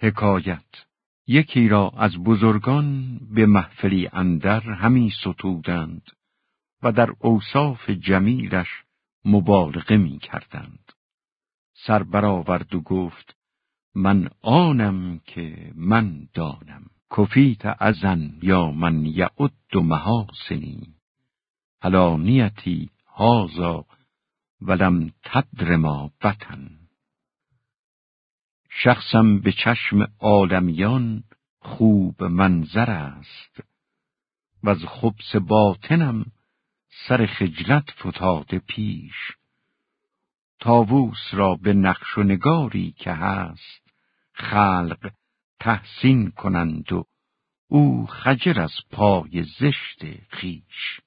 حکایت. یکی را از بزرگان به محفلی اندر همی ستودند و در اوصاف جمیلش مبالغه می کردند. سر برآورد و گفت من آنم که من دانم. کفیت ازن یا من یعد محاسنی. حلانیتی هازا ولم تدر ما بطن. شخصم به چشم عالمیان خوب منظر است. و از خبس باطنم سر خجلت فتاده پیش. تاووس را به نقش و نگاری که هست خلق تحسین کنند و او خجر از پای زشت خیش.